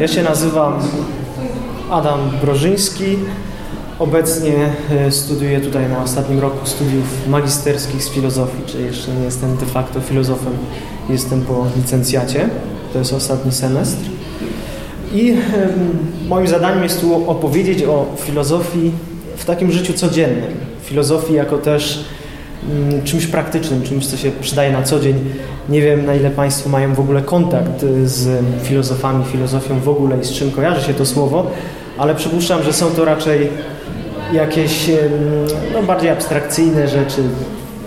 Ja się nazywam Adam Brożyński. Obecnie e, studiuję tutaj na ostatnim roku studiów magisterskich z filozofii, czyli jeszcze nie jestem de facto filozofem, jestem po licencjacie, to jest ostatni semestr. I moim zadaniem jest tu opowiedzieć o filozofii w takim życiu codziennym. Filozofii jako też czymś praktycznym, czymś, co się przydaje na co dzień. Nie wiem, na ile Państwo mają w ogóle kontakt z filozofami, filozofią w ogóle i z czym kojarzy się to słowo, ale przypuszczam, że są to raczej jakieś no, bardziej abstrakcyjne rzeczy.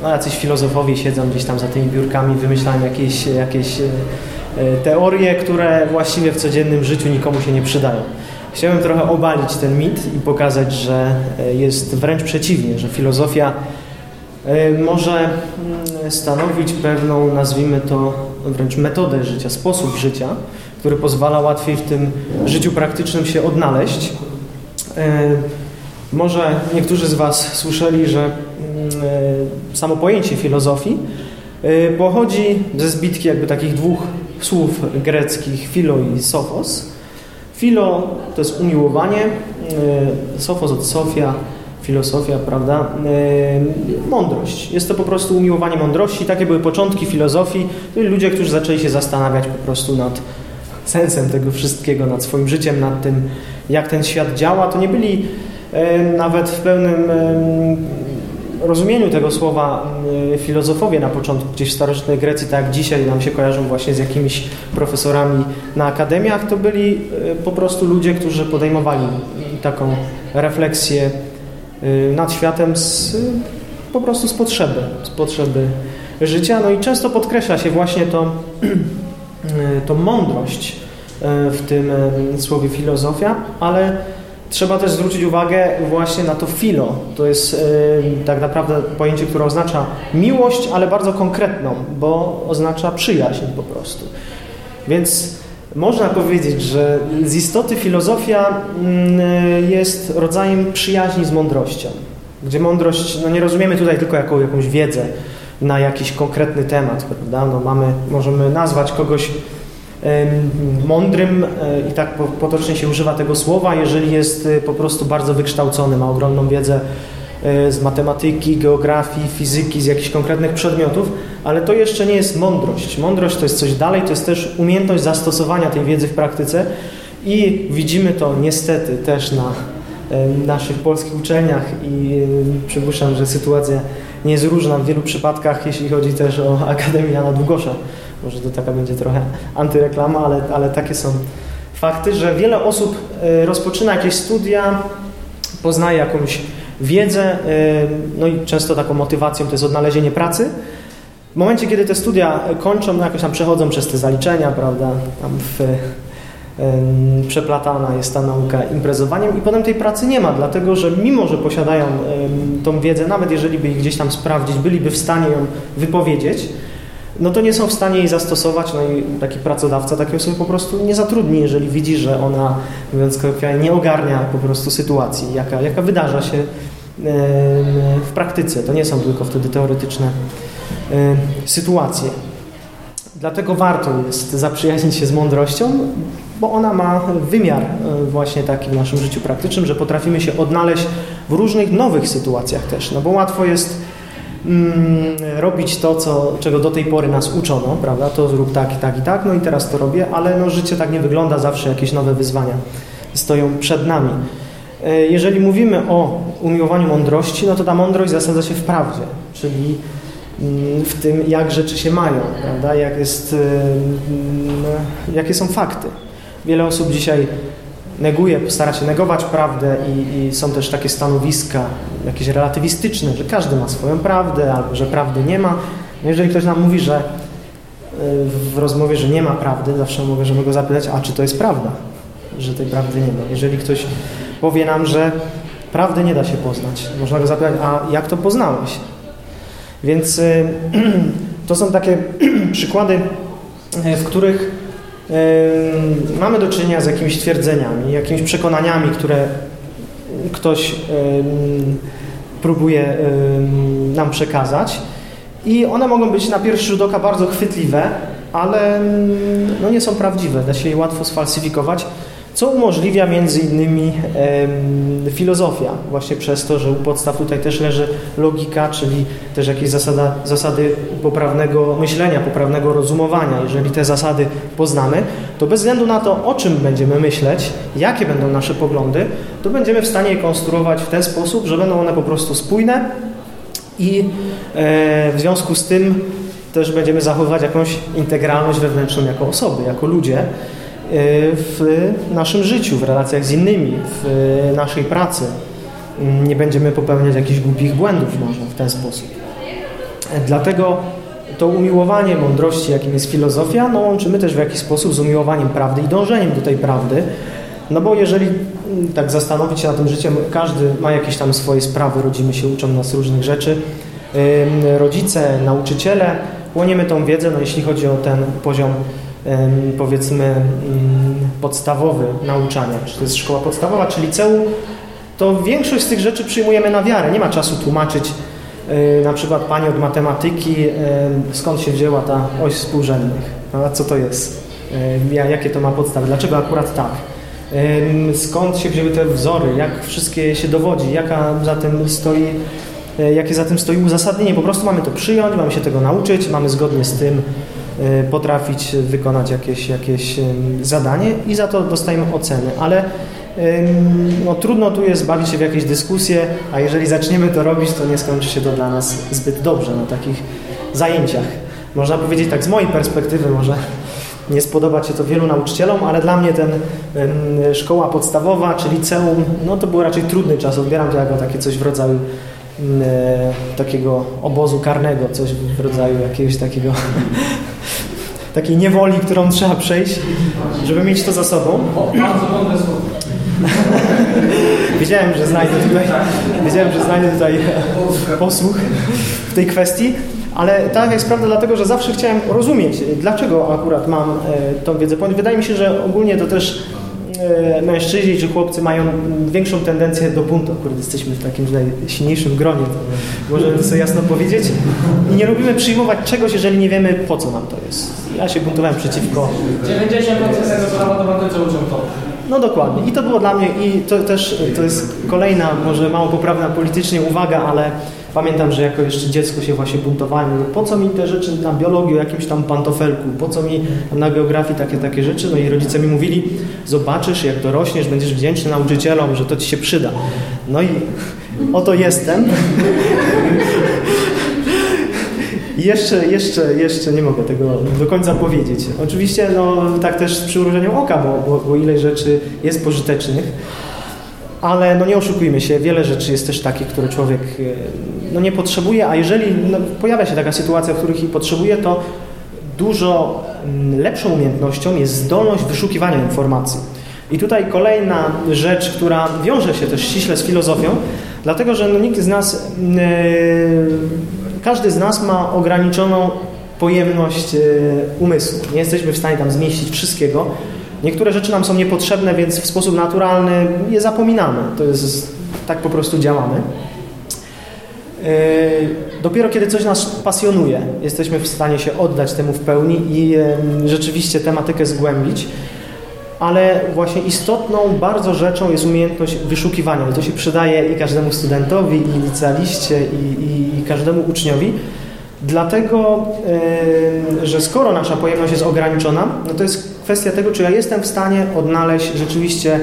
No, jacyś filozofowie siedzą gdzieś tam za tymi biurkami, wymyślają jakieś, jakieś e, e, teorie, które właściwie w codziennym życiu nikomu się nie przydają. Chciałem trochę obalić ten mit i pokazać, że e, jest wręcz przeciwnie, że filozofia może mm, stanowić pewną, nazwijmy to wręcz metodę życia, sposób życia, który pozwala łatwiej w tym życiu praktycznym się odnaleźć. Może niektórzy z Was słyszeli, że mm, e, samo pojęcie filozofii e, pochodzi ze zbitki jakby takich dwóch słów greckich philo i sophos. Philo to jest umiłowanie, e, sophos od sofia, filozofia, prawda? Mądrość. Jest to po prostu umiłowanie mądrości. Takie były początki filozofii. Byli ludzie, którzy zaczęli się zastanawiać po prostu nad sensem tego wszystkiego, nad swoim życiem, nad tym, jak ten świat działa. To nie byli nawet w pełnym rozumieniu tego słowa filozofowie na początku, gdzieś w starożytnej Grecji, tak jak dzisiaj nam się kojarzą właśnie z jakimiś profesorami na akademiach, to byli po prostu ludzie, którzy podejmowali taką refleksję nad światem z, po prostu z potrzeby, z potrzeby życia. No i często podkreśla się właśnie to, e, to mądrość w tym słowie filozofia, ale Trzeba też zwrócić uwagę właśnie na to filo. To jest tak naprawdę pojęcie, które oznacza miłość, ale bardzo konkretną, bo oznacza przyjaźń po prostu. Więc można powiedzieć, że z istoty filozofia yy, jest rodzajem przyjaźni z mądrością. Gdzie mądrość, no nie rozumiemy tutaj tylko jako jakąś wiedzę na jakiś konkretny temat, prawda? No mamy, możemy nazwać kogoś mądrym e, i tak potocznie się używa tego słowa, jeżeli jest e, po prostu bardzo wykształcony, ma ogromną wiedzę z matematyki, geografii, fizyki, z jakichś konkretnych przedmiotów, ale to jeszcze nie jest mądrość. Mądrość to jest coś dalej, to jest też umiejętność zastosowania tej wiedzy w praktyce i widzimy to niestety też na naszych polskich uczelniach i przypuszczam, że sytuacja nie jest różna w wielu przypadkach, jeśli chodzi też o Akademię Jana Długosza. Może to taka będzie trochę antyreklama, ale, ale takie są fakty, że wiele osób e, rozpoczyna jakieś studia, poznaje jakąś wiedzę, e, no i często taką motywacją to jest odnalezienie pracy. W momencie, kiedy te studia kończą, no jakoś tam przechodzą przez te zaliczenia, prawda, tam w, przeplatana jest ta nauka imprezowaniem i potem tej pracy nie ma, dlatego że mimo, że posiadają tą wiedzę, nawet jeżeli by ich gdzieś tam sprawdzić, byliby w stanie ją wypowiedzieć, no to nie są w stanie jej zastosować, no i taki pracodawca takiej osoby po prostu nie zatrudni, jeżeli widzi, że ona, mówiąc kolokwialnie, nie ogarnia po prostu sytuacji, jaka, jaka wydarza się w praktyce. To nie są tylko wtedy teoretyczne sytuacje. Dlatego warto jest zaprzyjaźnić się z mądrością, bo ona ma wymiar e, właśnie taki w naszym życiu praktycznym, że potrafimy się odnaleźć w różnych nowych sytuacjach też, no bo łatwo jest robić to, co, czego do tej pory nas uczono, prawda? To zrób tak i tak i tak, no i teraz to robię, ale no, życie tak nie wygląda, zawsze jakieś nowe wyzwania stoją przed nami. E, jeżeli mówimy o umiłowaniu mądrości, no to ta mądrość zasadza się w prawdzie, czyli mm, w tym, jak rzeczy się mają, prawda? Jak jest, mm, jakie są fakty. Wiele osób dzisiaj neguje, stara się negować prawdę i, i, są też takie stanowiska jakieś relatywistyczne, że każdy ma swoją prawdę albo że prawdy nie ma. Jeżeli ktoś nam mówi, że y, w rozmowie, że nie ma prawdy, zawsze możemy go zapytać, a czy to jest prawda, że tej prawdy nie ma. Jeżeli ktoś powie nam, że prawdy nie da się poznać, można go zapytać, a jak to poznałeś? Więc y, to są takie przykłady, y, w których mamy do czynienia z jakimiś twierdzeniami, jakimiś przekonaniami, które ktoś próbuje nam przekazać. I one mogą być na pierwszy rzut oka bardzo chwytliwe, ale no nie są prawdziwe, da się je łatwo sfalsyfikować, co umożliwia między innymi filozofia, właśnie przez to, że u podstaw tutaj też leży logika, czyli też jakieś zasada, zasady poprawnego myślenia, poprawnego rozumowania. Jeżeli te zasady poznamy, to bez względu na to, o czym będziemy myśleć, jakie będą nasze poglądy, to będziemy w stanie je konstruować w ten sposób, że będą one po prostu spójne i e, w związku z tym też będziemy zachowywać jakąś integralność wewnętrzną jako osoby, jako ludzie. Y, w naszym życiu, w relacjach z innymi, w naszej pracy. Nie będziemy popełniać jakichś głupich błędów może w ten sposób. Dlatego to umiłowanie mądrości, jakim jest filozofia, no łączymy też w jakiś sposób z umiłowaniem prawdy i dążeniem do tej prawdy. No bo jeżeli mm, tak zastanowić się nad tym życiem, każdy ma jakieś tam swoje sprawy, rodzimy się, uczą nas różnych rzeczy. Rodzice, nauczyciele, łoniemy tą wiedzę, no jeśli chodzi o ten poziom powiedzmy mm, podstawowy nauczania, czy to jest szkoła podstawowa, czy liceum, to większość z tych rzeczy przyjmujemy na wiarę. Nie ma czasu tłumaczyć e, na przykład pani od matematyki, skąd się wzięła ta oś współrzędnych, a co to jest, jakie to ma podstawy, dlaczego akurat tak. Skąd się wzięły te wzory, jak wszystkie się dowodzi, jaka za tym stoi, e, jakie za tym stoi uzasadnienie. Po prostu mamy to przyjąć, mamy się tego nauczyć, mamy zgodnie z tym Y, potrafić wykonać jakieś, jakieś zadanie i za to dostajemy oceny, ale no, trudno tu jest bawić się w jakieś dyskusje, a jeżeli zaczniemy to robić, to nie skończy się to dla nas zbyt dobrze na takich zajęciach. Można powiedzieć tak z mojej perspektywy, może nie spodobać się to wielu nauczycielom, ale dla mnie ten szkoła podstawowa czy liceum, no to był raczej trudny czas. Odbieram to jako takie coś w rodzaju e, takiego obozu karnego, coś w rodzaju jakiegoś takiego takiej niewoli, którą trzeba przejść, żeby mieć to za sobą. Wiedziałem, że znajdę tutaj, wiedziałem, że znajdę tutaj posłuch w tej kwestii, ale tak jest prawda dlatego, że zawsze chciałem rozumieć, dlaczego akurat mam e, tą wiedzę. Wydaje mi się, że ogólnie to też mężczyźni czy chłopcy mają większą tendencję do buntu. Kurde, jesteśmy w takim silniejszym gronie, to możemy sobie jasno powiedzieć. I nie lubimy przyjmować czegoś, jeżeli nie wiemy, po co nam to jest. Ja się buntowałem przeciwko... 90% tego to bandycy uczą to. No dokładnie. I to było dla mnie, i to też to jest kolejna, może mało poprawna politycznie uwaga, ale Pamiętam, że jako jeszcze dziecko się właśnie buntowałem. Po co mi te rzeczy na biologii, o jakimś tam pantofelku? Po co mi na geografii takie, takie rzeczy? No i rodzice mi mówili, zobaczysz, jak dorośniesz, będziesz wdzięczny nauczycielom, że to ci się przyda. No i oto jestem. Jeszcze, jeszcze, jeszcze nie mogę tego do końca powiedzieć. Oczywiście, no tak też z przymrużeniem oka, bo, bo, bo ile rzeczy jest pożytecznych ale no nie oszukujmy się, wiele rzeczy jest też takich, które człowiek e, no nie potrzebuje, a jeżeli no, pojawia się taka sytuacja, w których potrzebuje, to dużo mm, lepszą umiejętnością jest zdolność wyszukiwania informacji. I tutaj kolejna rzecz, która wiąże się też ściśle z filozofią, dlatego że no, nikt z nas, yy, każdy z nas ma ograniczoną pojemność yy, umysłu. Nie jesteśmy w stanie tam zmieścić wszystkiego. Niektóre rzeczy nam są niepotrzebne, więc w sposób naturalny je zapominamy. To jest, tak po prostu działamy. Yy, dopiero kiedy coś nas pasjonuje, jesteśmy w stanie się oddać temu w pełni i rzeczywiście tematykę zgłębić. Ale właśnie istotną bardzo rzeczą jest umiejętność wyszukiwania. I to się przydaje i każdemu studentowi, i licealiście, i, i, i każdemu uczniowi. Dlatego, że skoro nasza pojemność jest ograniczona, no to jest kwestia tego, czy ja jestem w stanie odnaleźć rzeczywiście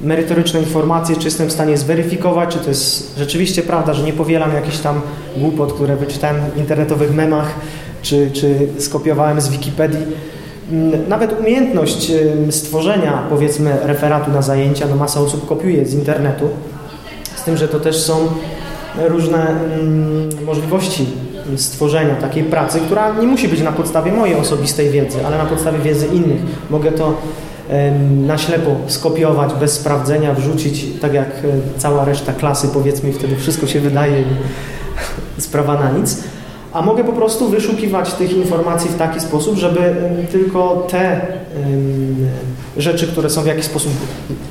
merytoryczne informacje, czy jestem w stanie zweryfikować, czy to jest rzeczywiście prawda, że nie powielam jakichś tam głupot, które wyczytałem w internetowych memach, czy, czy skopiowałem z Wikipedii. Mm, nawet umiejętność stworzenia, powiedzmy, referatu na zajęcia, no masa osób kopiuje z internetu, z tym, że to też są różne mm, możliwości stworzenia takiej pracy, która nie musi być na podstawie mojej osobistej wiedzy, ale na podstawie wiedzy innych. Mogę to na ślepo skopiować, bez sprawdzenia, wrzucić, tak jak e, cała reszta klasy, powiedzmy, i wtedy wszystko się wydaje sprawa na nic. A mogę po prostu wyszukiwać tych informacji w taki sposób, żeby tylko te rzeczy, które są w jakiś sposób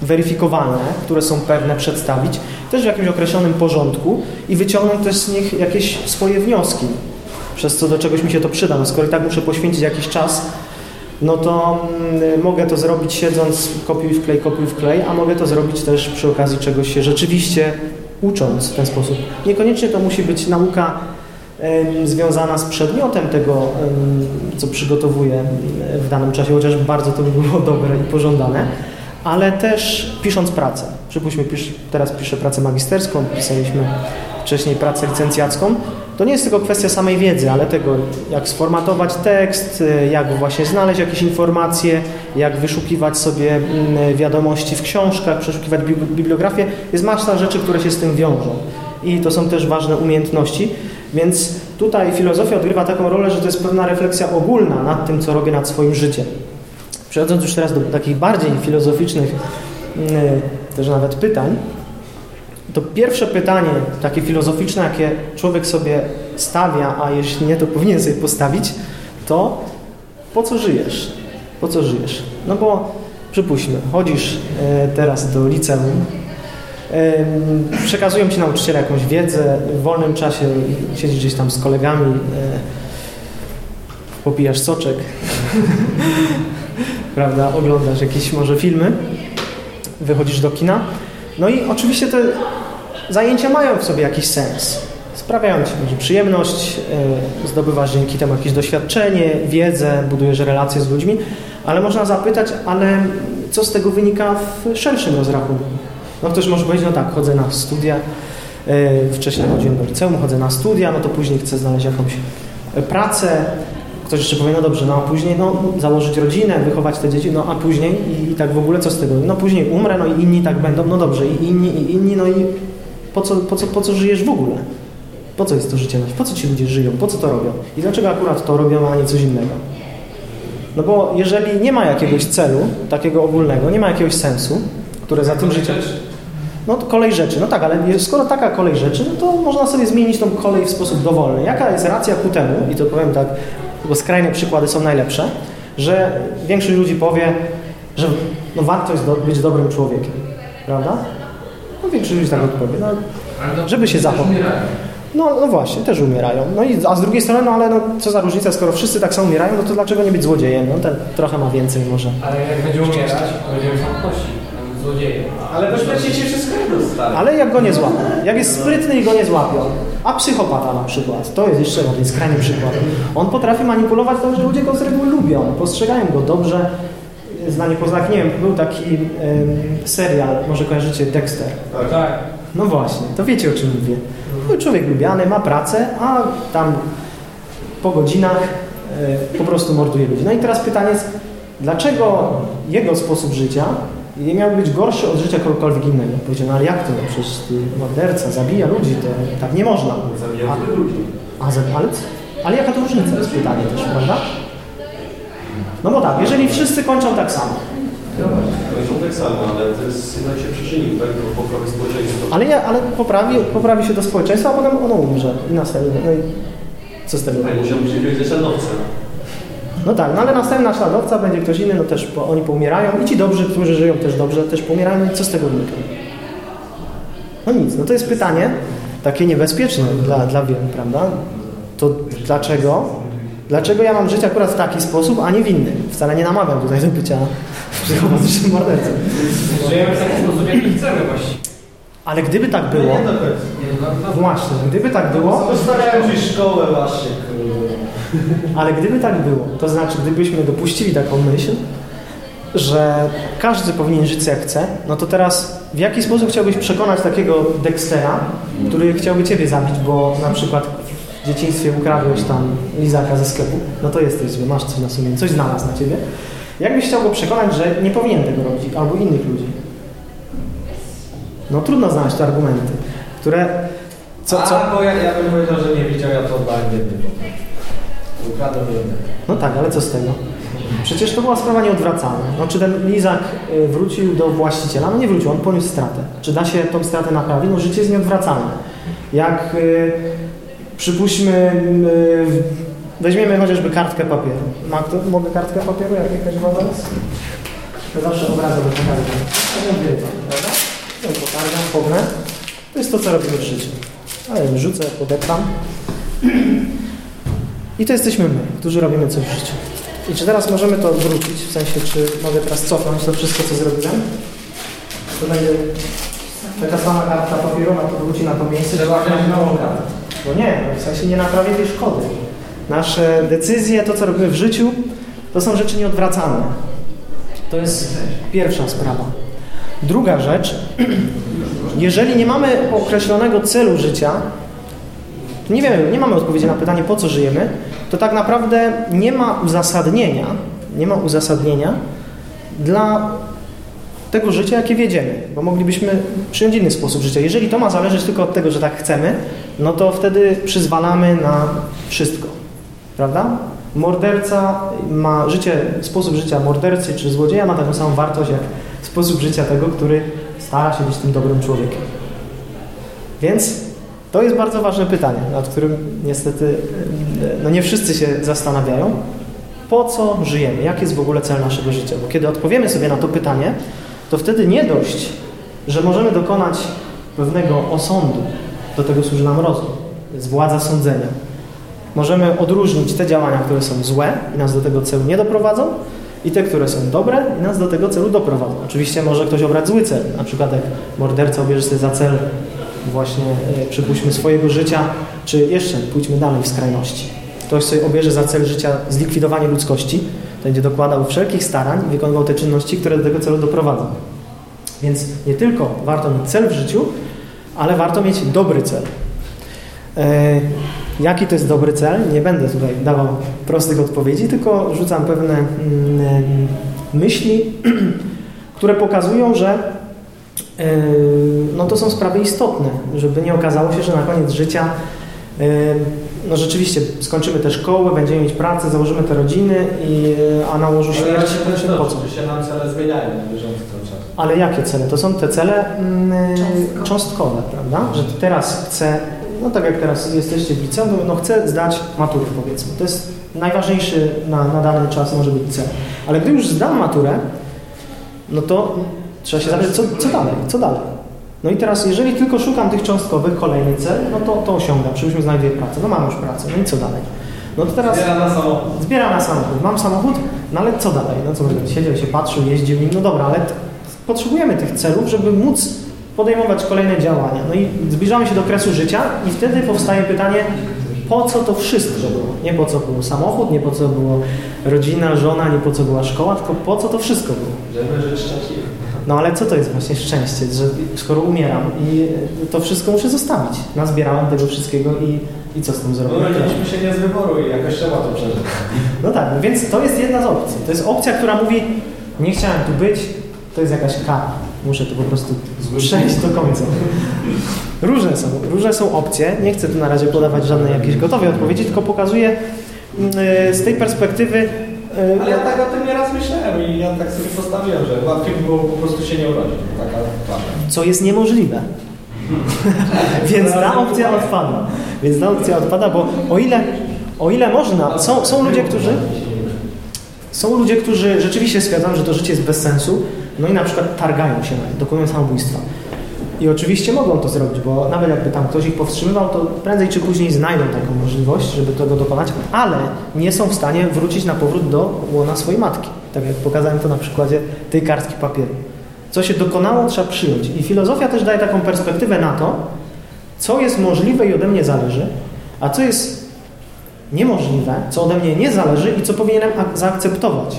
weryfikowalne, które są pewne, przedstawić też w jakimś określonym porządku i wyciągnąć też z nich jakieś swoje wnioski przez co do czegoś mi się to przyda. No skoro i tak muszę poświęcić jakiś czas, no to mm, mogę to zrobić siedząc kopiuj w klej, kopiuj w klej, a mogę to zrobić też przy okazji czegoś się rzeczywiście ucząc w ten sposób. Niekoniecznie to musi być nauka związana z przedmiotem tego, co przygotowuję w danym czasie, chociaż bardzo to by było dobre i pożądane, ale też pisząc pracę. Przypuśćmy, pisz, teraz piszę pracę magisterską, pisaliśmy wcześniej pracę licencjacką. To nie jest tylko kwestia samej wiedzy, ale tego, jak sformatować tekst, jak właśnie znaleźć jakieś informacje, jak wyszukiwać sobie mm, wiadomości w książkach, przeszukiwać bibli- bibliografię. Jest masa rzeczy, które się z tym wiążą. I to są też ważne umiejętności. Więc tutaj filozofia odgrywa taką rolę, że to jest pewna refleksja ogólna nad tym, co robię nad swoim życiem. Przechodząc już teraz do takich bardziej filozoficznych mm, też nawet pytań, to pierwsze pytanie, takie filozoficzne, jakie człowiek sobie stawia, a jeśli nie, to powinien sobie postawić, to po co żyjesz? Po co żyjesz? No bo przypuśćmy, chodzisz e, teraz do liceum, przekazują Ci nauczyciele jakąś wiedzę, w wolnym czasie siedzisz gdzieś tam z kolegami, e, popijasz soczek, prawda, oglądasz jakieś może filmy, wychodzisz do kina, no i oczywiście te zajęcia mają w sobie jakiś sens. Sprawiają Ci może przyjemność, e, zdobywasz dzięki temu jakieś doświadczenie, wiedzę, budujesz relacje z ludźmi, ale można zapytać, ale co z tego wynika w szerszym rozrachunku? No ktoś może powiedzieć, no tak, chodzę na studia, e, wcześniej chodziłem do liceum, chodzę na studia, no to później chcę znaleźć jakąś e, pracę, Ktoś jeszcze powie, no dobrze, no a później no, założyć rodzinę, wychować te dzieci, no a później i, i tak w ogóle co z tego? No później umrę, no i inni tak będą, no dobrze, i inni, i inni, no i po co, po co, po co żyjesz w ogóle? Po co jest to życie? Po co ci ludzie żyją? Po co to robią? I dlaczego akurat to robią, a nie coś innego? No bo jeżeli nie ma jakiegoś celu, takiego ogólnego, nie ma jakiegoś sensu, które za tym życiem... No to kolej rzeczy, no tak, ale skoro taka kolej rzeczy, no to można sobie zmienić tą kolej w sposób dowolny. Jaka jest racja ku temu, i to powiem tak, bo skrajne przykłady są najlepsze, że większość ludzi powie, że no warto jest do, być dobrym człowiekiem, prawda? No większość ludzi tak odpowie, no, żeby się zachować. No, no właśnie, też umierają. No i, a z drugiej strony, no ale no, co za różnica, skoro wszyscy tak samo umierają, no to dlaczego nie być złodziejem? No ten trochę ma więcej może. Ale jak będzie umierać, to będziemy samotności, złodziejem. Ale bezpiecznie się wszystko jedno stary. Ale jak go nie złapią, jak jest sprytny i go nie złapią, a psychopata na przykład, to jest jeszcze jeden skrajny przykład. On potrafi manipulować tak, że ludzie go z reguły lubią, postrzegają go dobrze, zna niepoznaki. Nie wiem, był taki em, serial, może kojarzycie, Dexter. Tak. No właśnie, to wiecie o czym mówię. Był człowiek lubiany, ma pracę, a tam po godzinach e, po prostu morduje ludzi. No i teraz pytanie jest, dlaczego jego sposób życia nie miał być gorszy od życia kogokolwiek innego? Powiedział, no ale jak to? No przecież ty morderca zabija ludzi, to tak nie można. Zabijam A- ludzi. A, za- ale, ale jaka to różnica jest pytanie też, prawda? No bo tak, jeżeli wszyscy kończą tak samo, jest tak samo, ale to jest jednak się przyczynił tak, do poprawy społeczeństwa. ale, ja, ale poprawi, poprawi się do społeczeństwa, a potem ono umrze i następnie. No i co z tego? Ale musiał być jakiegoś. No tak, no ale następny naśladowca będzie ktoś inny, no też po, oni poumierają i ci dobrzy, którzy żyją też dobrze, też poumierają, no i co z tego wynika? No nic, no to jest pytanie takie niebezpieczne dla, dla wielu, prawda? To dlaczego? Dlaczego ja mam żyć akurat w taki sposób, a nie w inny? Wcale nie namawiam tutaj do bycia psychopatycznym mordercą. Żyjemy w taki sposób, jaki chcemy właściwie. Ale gdyby tak było, Nie, no, no, właśnie, gdyby tak było, Zostawiają ci szkołę właśnie, kurde. Ale gdyby tak było, to znaczy gdybyśmy dopuścili taką myśl, że każdy powinien żyć jak chce, no to teraz w jaki sposób chciałbyś przekonać takiego Dextera, który chciałby ciebie zabić, bo na przykład w dzieciństwie ukradłeś tam lizaka ze sklepu, no to jesteś zły, masz coś na sumieniu, coś znalazł na ciebie. Jak byś chciał go przekonać, że nie powinien tego robić, albo innych ludzi? No trudno znaleźć te argumenty, które... Co, co? A, bo ja, ja bym powiedział, że nie widział, ja to oddałem biedny No tak, ale co z tego? Przecież to była sprawa nieodwracalna. No, czy ten lizak y, wrócił do właściciela? No nie wrócił, on poniósł stratę. Czy da się tą stratę naprawić? No życie jest nieodwracalne. Jak y, przypuśćmy, y, weźmiemy chociażby kartkę papieru. Ma kto, mogę kartkę papieru? Jak jakaś woda jest? To zawsze obraza do pokarga. To nie wiem, prawda? To pognę. To jest to, co robimy w życiu. Ale rzucę, podeptam. I to jesteśmy my, którzy robimy coś w życiu. I czy teraz możemy to odwrócić? W sensie, czy mogę teraz cofnąć to wszystko, co zrobiłem? To będzie taka sama karta papierowa, to wróci na to miejsce. Trzeba wziąć nową kartę. No nie, w sensie nie naprawię tej szkody. Nasze decyzje, to co robimy w życiu, to są rzeczy nieodwracalne. To jest pierwsza sprawa. Druga rzecz, jeżeli nie mamy określonego celu życia, nie wiemy, nie mamy odpowiedzi na pytanie, po co żyjemy, to tak naprawdę nie ma uzasadnienia, nie ma uzasadnienia dla tego życia, jakie wiedziemy, bo moglibyśmy przyjąć inny sposób życia. Jeżeli to ma zależeć tylko od tego, że tak chcemy, no to wtedy przyzwalamy na wszystko, prawda? Morderca ma życie, sposób życia mordercy czy złodzieja ma taką samą wartość jak sposób życia tego, który stara się być tym dobrym człowiekiem. Więc to jest bardzo ważne pytanie, nad którym niestety no nie wszyscy się zastanawiają. Po co żyjemy? Jaki jest w ogóle cel naszego życia? Bo kiedy odpowiemy sobie na to pytanie, to wtedy nie dość, że możemy dokonać pewnego osądu. Do tego służy nam rozum. Jest władza sądzenia. Możemy odróżnić te działania, które są złe i nas do tego celu nie doprowadzą i te, które są dobre i nas do tego celu doprowadzą. Oczywiście może ktoś obrać zły cel, na przykład jak morderca obierze sobie za cel właśnie, e, przypuśćmy, swojego życia, czy jeszcze pójdźmy dalej w skrajności. Ktoś sobie obierze za cel życia zlikwidowanie ludzkości, będzie dokładał wszelkich starań i wykonywał te czynności, które do tego celu doprowadzą. Więc nie tylko warto mieć cel w życiu, ale warto mieć dobry cel. E, jaki to jest dobry cel? Nie będę tutaj dawał prostych odpowiedzi, tylko rzucam pewne mm, myśli, które pokazują, że e, no to są sprawy istotne, żeby nie okazało się, że na koniec życia e, no rzeczywiście skończymy te szkoły, będziemy mieć pracę, założymy te rodziny, i, a na łożu Ale śmierci raczej też po co? się nam cele zmieniają na bieżąco. Ale jakie cele? To są te cele mm, Cząstkowe. cząstkowe, prawda? Że teraz chcę, no tak jak teraz jesteście w liceum, no chcę zdać maturę powiedzmy. To jest najważniejszy na, na dany czas może być cel. Ale gdy już zdam maturę, no to trzeba się zapytać, co, co dalej? Co dalej? No i teraz, jeżeli tylko szukam tych cząstkowych, kolejny cel, no to, to osiągam. Przypuśćmy, znajduję pracę. No mam już pracę. No i co dalej? No to teraz... Zbiera na samochód. Zbieram na samochód. Mam samochód, no ale co dalej? No co będę siedział, się patrzył, jeździł. No dobra, ale potrzebujemy tych celów, żeby móc podejmować kolejne działania. No i zbliżamy się do kresu życia i wtedy powstaje pytanie, po co to wszystko było? Nie po co był samochód, nie po co było rodzina, żona, nie po co była szkoła, tylko po co to wszystko było? Żeby żyć szczęśliwie. No ale co to jest właśnie szczęście, że skoro umieram i to wszystko muszę zostawić. Nazbierałem tego wszystkiego i, i co z tym No zrobię? urodziliśmy się nie z wyboru i jakoś trzeba to przeżyć. No tak, no więc to jest jedna z opcji. To jest opcja, która mówi, nie chciałem tu być, to jest jakaś kara. Muszę to po prostu przejść do końca. Różne są, różne są opcje. Nie chcę tu na razie podawać żadnej jakiejś gotowej odpowiedzi, tylko pokazuję mm, e, z tej perspektywy. E, Ale ja tak o tym nieraz myślałem i ja tak sobie postawiłem, że łatwiej by było po prostu się nie urodzić. Taka co jest niemożliwe. Więc ta opcja odpada. Więc ta opcja odpada, bo o ile, o ile można, są, są ludzie, którzy są ludzie, którzy rzeczywiście stwierdzają, że to życie jest bez sensu, no i na przykład targają się na nie, dokonują samobójstwa. I oczywiście mogą to zrobić, bo nawet jakby tam ktoś ich powstrzymywał, to prędzej czy później znajdą taką możliwość, żeby tego dokonać, ale nie są w stanie wrócić na powrót do łona swojej matki. Tak jak pokazałem to na przykładzie tej kartki papieru. Co się dokonało, trzeba przyjąć. I filozofia też daje taką perspektywę na to, co jest możliwe i ode mnie zależy, a co jest niemożliwe, co ode mnie nie zależy i co powinienem ak- zaakceptować.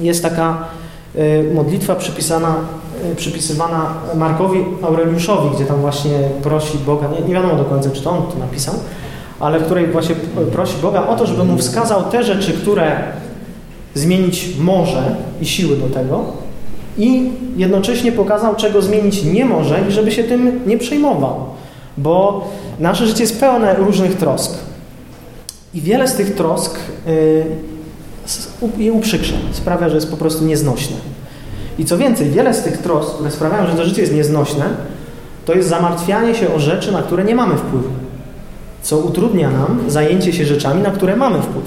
Jest taka y, modlitwa przypisana, przypisywana Markowi Aureliuszowi, gdzie tam właśnie prosi Boga, nie, nie wiadomo do końca, czy to on to napisał, ale w której właśnie prosi Boga o to, żeby mu wskazał te rzeczy, które zmienić może i siły do tego i jednocześnie pokazał, czego zmienić nie może i żeby się tym nie przejmował, bo nasze życie jest pełne różnych trosk. I wiele z tych trosk y, je uprzykrza, sprawia, że jest po prostu nieznośne. I co więcej, wiele z tych trosk, które sprawiają, że to życie jest nieznośne, to jest zamartwianie się o rzeczy, na które nie mamy wpływu. Co utrudnia nam zajęcie się rzeczami, na które mamy wpływ.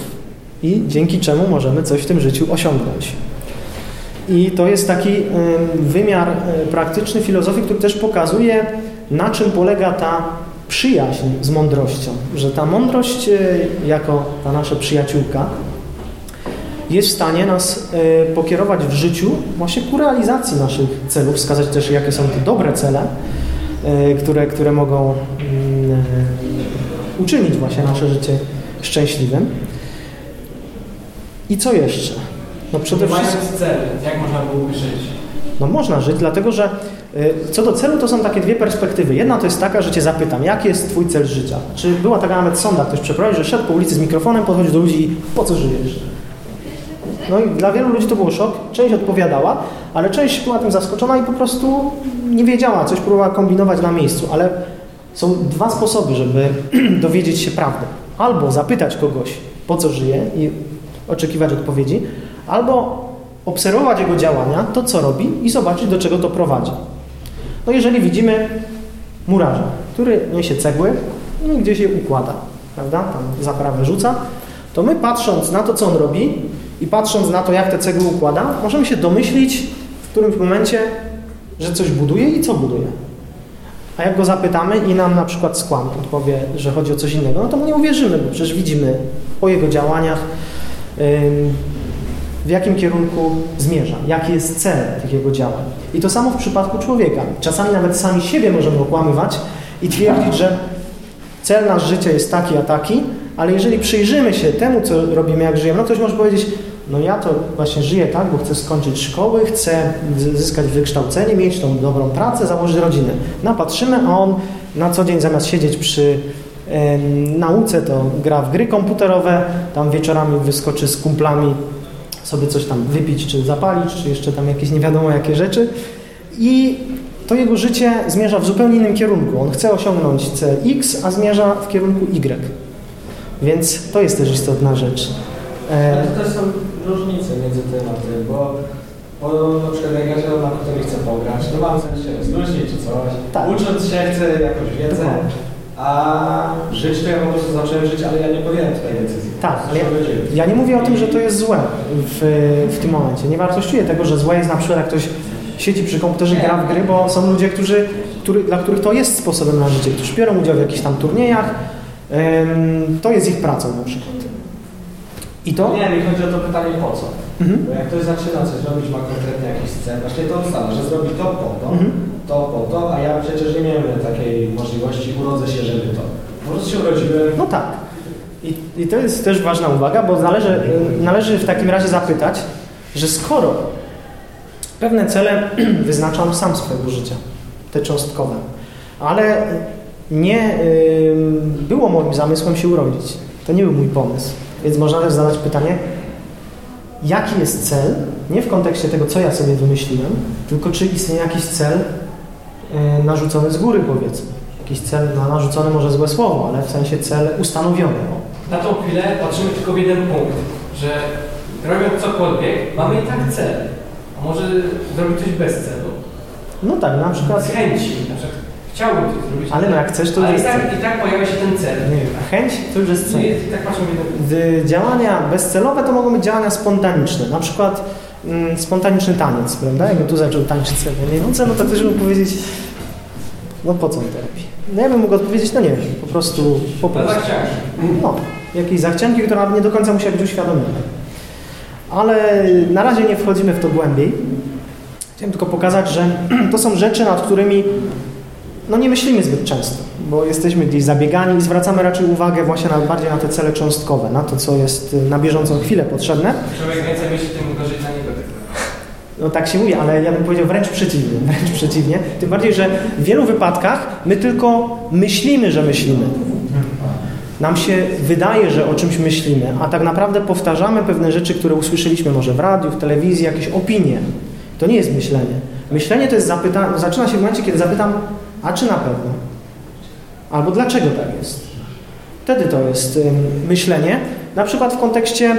I dzięki czemu możemy coś w tym życiu osiągnąć. I to jest taki y, wymiar y, praktyczny filozofii, który też pokazuje, na czym polega ta przyjaźń z mądrością, że ta mądrość e, jako ta nasza przyjaciółka jest w stanie nas e, pokierować w życiu właśnie ku realizacji naszych celów, wskazać też jakie są te dobre cele, e, które, które mogą mm, e, uczynić właśnie nasze życie szczęśliwym. I co jeszcze? No przede wszystkim... Mając cel, jak można byłoby żyć? No można żyć, dlatego że co do celu to są takie dwie perspektywy. Jedna to jest taka, że cię zapytam, jaki jest twój cel życia? Czy była taka nawet sonda, ktoś przeprowadził, że szedł po ulicy z mikrofonem, podchodził do ludzi i po co żyjesz? No i dla wielu ludzi to był szok. Część odpowiadała, ale część była tym zaskoczona i po prostu nie wiedziała, coś próbowała kombinować na miejscu. Ale są dwa sposoby, żeby dowiedzieć się prawdy. Albo zapytać kogoś, po co żyje i oczekiwać odpowiedzi, albo obserwować jego działania, to co robi i zobaczyć, do czego to prowadzi. No jeżeli widzimy murarza, który niesie cegły i gdzieś je układa, prawda, tam zaprawę rzuca, to my patrząc na to, co on robi i patrząc na to, jak te cegły układa, możemy się domyślić w którymś momencie, że coś buduje i co buduje. A jak go zapytamy i nam na przykład skłamie, odpowie, że chodzi o coś innego, no to mu nie uwierzymy, bo przecież widzimy po jego działaniach, w jakim kierunku zmierza, jaki jest cel tych jego działań. I to samo w przypadku człowieka. Czasami nawet sami siebie możemy okłamywać i twierdzić, że cel nasz życia jest taki, a taki, ale jeżeli przyjrzymy się temu, co robimy, jak żyjemy, no ktoś może powiedzieć, no ja to właśnie żyję tak, bo chcę skończyć szkoły, chcę zyskać wykształcenie, mieć tą dobrą pracę, założyć rodzinę. No patrzymy, a on na co dzień zamiast siedzieć przy em, nauce, to gra w gry komputerowe, tam wieczorami wyskoczy z kumplami sobie coś tam wypić, czy zapalić, czy jeszcze tam jakieś nie wiadomo jakie rzeczy. I to jego życie zmierza w zupełnie innym kierunku. On chce osiągnąć cel X, a zmierza w kierunku Y. Więc to jest też istotna rzecz. Ale to są różnice między tematy, bo, bo na przykład jak ja się na który chcę pograć, to mam sens się rozluźnić czy coś. Tak. Ucząc się chcę jakąś wiedzę, a żyć to ja po prostu zacząłem żyć, ale ja nie podjąłem tej decyzji. Tak, ale ja, ja nie mówię o tym, że to jest złe w, w tym momencie. Nie wartościuję tego, że złe jest na przykład, jak ktoś siedzi przy komputerze i gra w gry, bo są ludzie, którzy, który, dla których to jest sposobem na życie, którzy biorą udział w jakichś tam turniejach. To jest ich pracą na przykład. I to? Nie, mi chodzi o to pytanie po co. Mhm. Bo jak ktoś zaczyna coś robić, ma konkretnie jakiś cel, właśnie to ustala, że zrobi to po to, Mhm. to po to, a ja przecież nie miałem takiej możliwości, urodzę się, żeby to. Po prostu się urodziłem, No tak. I, I to jest też ważna uwaga, bo należy, należy w takim razie zapytać, że skoro pewne cele wyznaczam sam swojego życia, te cząstkowe, ale nie ym, było moim zamysłem się urodzić. To nie był mój pomysł. Więc można też zadać pytanie, jaki jest cel, nie w kontekście tego, co ja sobie wymyśliłem, tylko czy istnieje jakiś cel y, narzucony z góry, powiedzmy. Jakiś cel, no, narzucony może złe słowo, ale w sensie cel ustanowiony. Na tą chwilę patrzymy tylko w jeden punkt, że robiąc cokolwiek, mamy i tak cel. A może zrobić coś bez celu. No tak, na przykład, Z chęci. Na przykład chciałbym coś zrobić. ale no jak chcesz, to ale jest i cel. tak, i tak pojawia się ten cel. Nie wiem, a chęć to już jest cel. I tak patrzymy w jeden punkt. D- Działania bezcelowe to mogą być działania spontaniczne. Na przykład mm, spontaniczny taniec, prawda? Jakbym tu zaczął tańczyć sobie no celu, to ktoś mógł powiedzieć, no po co on to robi? No ja bym mógł odpowiedzieć, no nie wiem, po prostu, po No prostu. No, jakieś zachcianki, które nawet nie do końca musiały być uświadomione. Ale na razie nie wchodzimy w to głębiej. Chciałem tylko pokazać, że to są rzeczy, nad którymi no nie myślimy zbyt często, bo jesteśmy gdzieś zabiegani i zwracamy raczej uwagę właśnie na, bardziej na te cele cząstkowe, na to, co jest y, na bieżącą chwilę potrzebne. Człowiek więcej myśli, tym gorzej dla niego. No tak się mówi, ale ja bym powiedział wręcz przeciwnie, wręcz przeciwnie. Tym bardziej, że w wielu wypadkach my tylko myślimy, że myślimy. Nam się wydaje, że o czymś myślimy, a tak naprawdę powtarzamy pewne rzeczy, które usłyszeliśmy może w radiu, w telewizji, jakieś opinie. To nie jest myślenie. Myślenie to jest zapytanie, zaczyna się w momencie, kiedy zapytam, a czy na pewno? Albo dlaczego tak jest? Wtedy to jest myślenie. Na przykład w kontekście,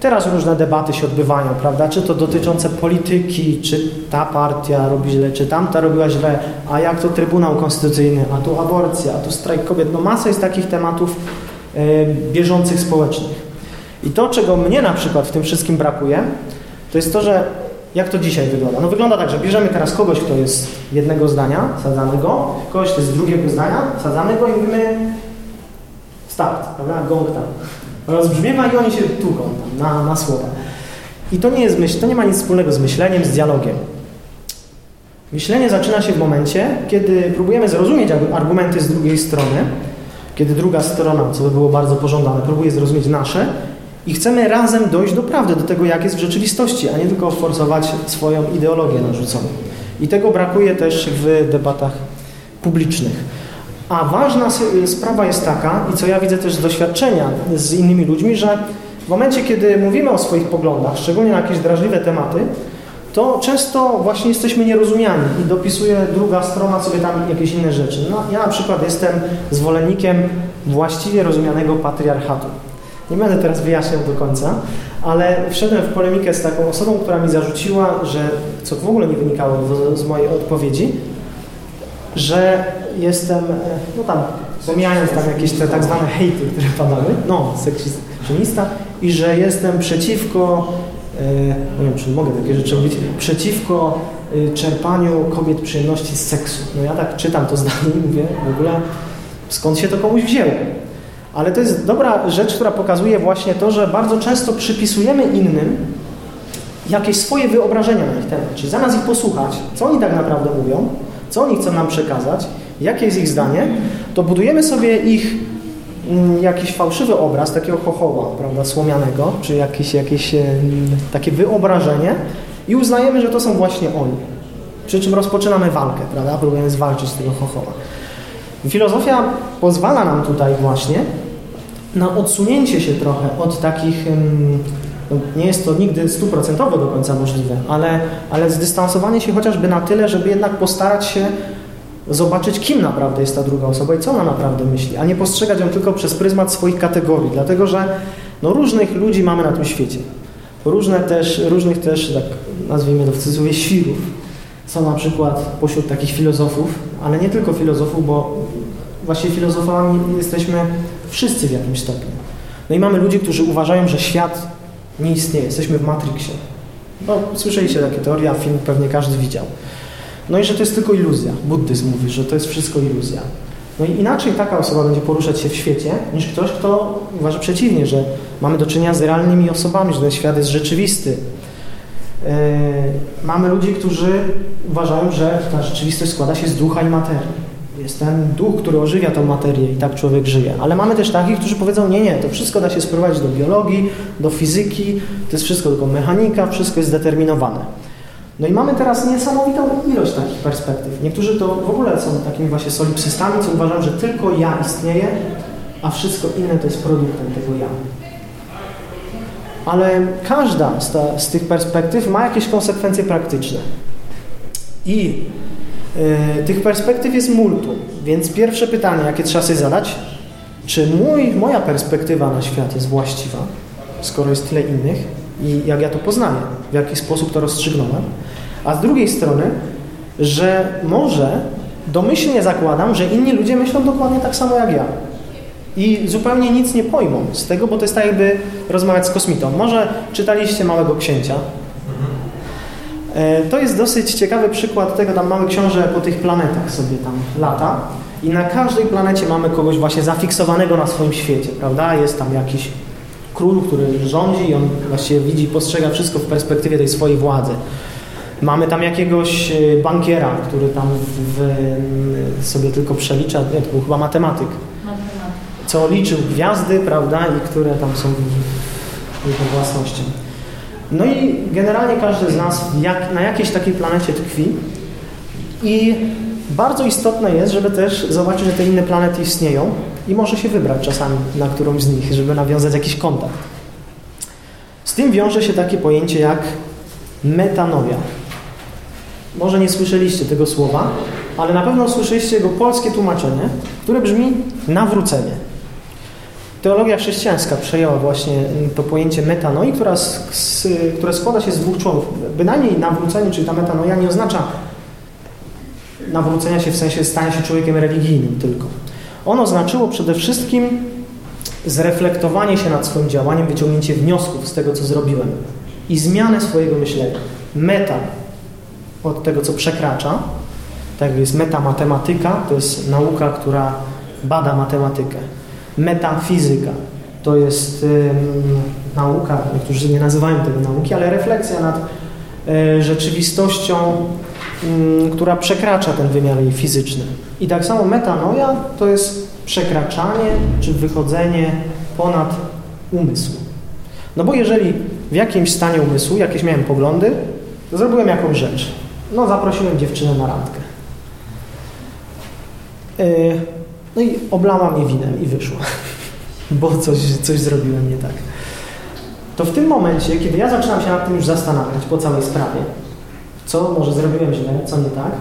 teraz różne debaty się odbywają, prawda? Czy to dotyczące polityki, czy ta partia robi źle, czy tamta robiła źle, a jak to Trybunał Konstytucyjny, a tu aborcja, a tu strajk kobiet. No masa jest takich tematów y, bieżących społecznych. I to, czego mnie na przykład w tym wszystkim brakuje, to jest to, że Jak to dzisiaj wygląda? No wygląda tak, że bierzemy teraz kogoś, kto jest jednego zdania, sadzamy go, kogoś, kto jest drugiego zdania, sadzamy go i mówimy start, prawda? Gong tam. Rozbrzmiewa i oni się tłuką tam na, na słowa. I to nie jest myśl, to nie ma nic wspólnego z myśleniem, z dialogiem. Myślenie zaczyna się w momencie, kiedy próbujemy zrozumieć argumenty z drugiej strony, kiedy druga strona, co by było bardzo pożądane, próbuje zrozumieć nasze i chcemy razem dojść do prawdy, do tego, jak jest w rzeczywistości, a nie tylko forsować swoją ideologię narzuconą. I tego brakuje też w debatach publicznych. A ważna sprawa jest taka, i co ja widzę też z doświadczenia z innymi ludźmi, że w momencie, kiedy mówimy o swoich poglądach, szczególnie na jakieś drażliwe tematy, to często właśnie jesteśmy nierozumiani i dopisuje druga strona sobie tam jakieś inne rzeczy. No, ja na przykład jestem zwolennikiem właściwie rozumianego patriarchatu. Nie będę teraz wyjaśniał do końca, ale wszedłem w polemikę z taką osobą, która mi zarzuciła, że co w ogóle nie wynikało z mojej odpowiedzi, że jestem, e, no tam, pomijając tam jakieś te tak zwane hejty, które padały, no, seksista, i że jestem przeciwko, e, nie wiem, czy mogę takie rzeczy mówić, przeciwko e, czerpaniu kobiet przyjemności z seksu. No ja tak czytam to zdanie i mówię, w ogóle skąd się to komuś wzięło. Ale to jest dobra rzecz, która pokazuje właśnie to, że bardzo często przypisujemy innym jakieś swoje wyobrażenia na ich temat. Czyli zamiast ich posłuchać, co oni tak naprawdę mówią, co oni chcą nam przekazać, jakie jest ich zdanie, to budujemy sobie ich mm, jakiś fałszywy obraz takiego chochoła, prawda, słomianego, czy jakieś, jakieś takie wyobrażenie i uznajemy, że to są właśnie oni. Przy czym rozpoczynamy walkę, prawda, próbujemy zwalczyć tego chochoła. Filozofia pozwala nam tutaj właśnie na odsunięcie się trochę od takich, no nie jest to nigdy stuprocentowo do końca możliwe, ale, ale zdystansowanie się chociażby na tyle, żeby jednak postarać się zobaczyć, kim naprawdę jest ta druga osoba i co ona naprawdę myśli, a nie postrzegać ją tylko przez pryzmat swoich kategorii, dlatego że no, różnych ludzi mamy na tym świecie. Różne też, różnych też, tak nazwijmy to w cudzysłowie, świrów. Są na przykład pośród takich filozofów, ale nie tylko filozofów, bo właśnie filozofami jesteśmy wszyscy w jakimś stopniu. No i mamy ludzi, którzy uważają, że świat nie istnieje, jesteśmy w Matrixie. No, słyszeliście takie teorie, film pewnie każdy widział. No i że to jest tylko iluzja. Buddyzm mówi, że to jest wszystko iluzja. No i inaczej taka osoba będzie poruszać się w świecie, niż ktoś, kto uważa przeciwnie, że mamy do czynienia z realnymi osobami, że ten świat jest rzeczywisty. Yy, mamy ludzi, którzy uważają, że ta rzeczywistość składa się z ducha i materii. Jest ten duch, który ożywia tą materię i tak człowiek żyje. Ale mamy też takich, którzy powiedzą, nie, nie, to wszystko da się sprowadzić do biologii, do fizyki, to jest wszystko tylko mechanika, wszystko jest zdeterminowane. No i mamy teraz niesamowitą ilość takich perspektyw. Niektórzy to w ogóle są takimi właśnie solipsystami, co uważają, że tylko ja istnieję, a wszystko inne to jest produktem tego ja. Ale każda z, ta, z tych perspektyw ma jakieś konsekwencje praktyczne. I y, tych perspektyw jest multum. Więc pierwsze pytanie, jakie trzeba sobie zadać, czy mój, moja perspektywa na świat jest właściwa, skoro jest tyle innych i jak ja to poznaję, w jaki sposób to rozstrzygnąłem, a z drugiej strony, że może domyślnie zakładam, że inni ludzie myślą dokładnie tak samo jak ja. I zupełnie nic nie pojmą z tego, bo to jest tak jakby rozmawiać z kosmitą. Może czytaliście Małego Księcia. E, to jest dosyć ciekawy przykład tego, tam mamy książę po tych planetach sobie tam lata i na każdej planecie mamy kogoś właśnie zafiksowanego na swoim świecie, prawda? Jest tam jakiś król, który rządzi i on właściwie widzi, postrzega wszystko w perspektywie tej swojej władzy. Mamy tam jakiegoś e, bankiera, który tam w, sobie tylko przelicza, to był chyba matematyk, co liczył gwiazdy, prawda, i które tam są jego własnością. No i generalnie każdy z nas jak, na jakiejś takiej planecie tkwi i bardzo istotne jest, żeby też zobaczyć, że te inne planety istnieją i może się wybrać czasami na którąś z nich, żeby nawiązać jakiś kontakt. Z tym wiąże się takie pojęcie jak metanoja. Może nie słyszeliście tego słowa, ale na pewno słyszeliście jego polskie tłumaczenie, które brzmi nawrócenie. Teologia chrześcijańska przejęła właśnie to pojęcie metanoi, która, które składa się z dwóch członów. Bynajmniej nawrócenie, czyli ta metanoja nie oznacza nawrócenia się w sensie stania się człowiekiem religijnym tylko. Ono znaczyło przede wszystkim zreflektowanie się nad swoim działaniem, wyciągnięcie wniosków z tego, co zrobiłem i zmianę swojego myślenia. Meta od tego, co przekracza. Tak jest metamatematyka, to jest nauka, która bada matematykę. Metafizyka to jest nauka, niektórzy nie nazywają tego nauki, ale refleksja nad y, rzeczywistością, y, która przekracza ten wymiar jej fizyczny. I tak samo metanoja to jest przekraczanie czy wychodzenie ponad umysł. No bo jeżeli w jakimś stanie umysłu jakieś miałem poglądy, zrobiłem jakąś rzecz. No zaprosiłem dziewczynę na randkę. Yy, no i oblała mnie winem i wyszła, bo coś, coś zrobiłem nie tak. To w tym momencie, kiedy ja zaczynam się nad tym już zastanawiać po całej sprawie, co może zrobiłem źle, co nie tak,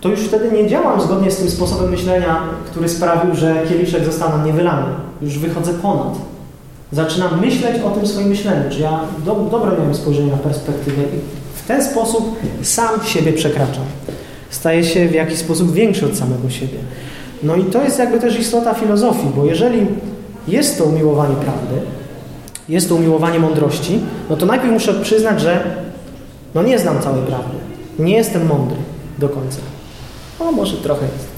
to już wtedy nie działam zgodnie z tym sposobem myślenia, który sprawił, że kieliszek został na mnie wylany. Już wychodzę ponad. Zaczynam myśleć o tym swoim myśleniu, że ja do, dobre miałem spojrzenie na perspektywę i w ten sposób sam siebie przekraczam. Staje się w jakiś sposób większy od samego siebie. No i to jest jakby też istota filozofii, bo jeżeli jest to umiłowanie prawdy, jest to umiłowanie mądrości, no to najpierw muszę przyznać, że no nie znam całej prawdy. Nie jestem mądry do końca. O, może trochę jest.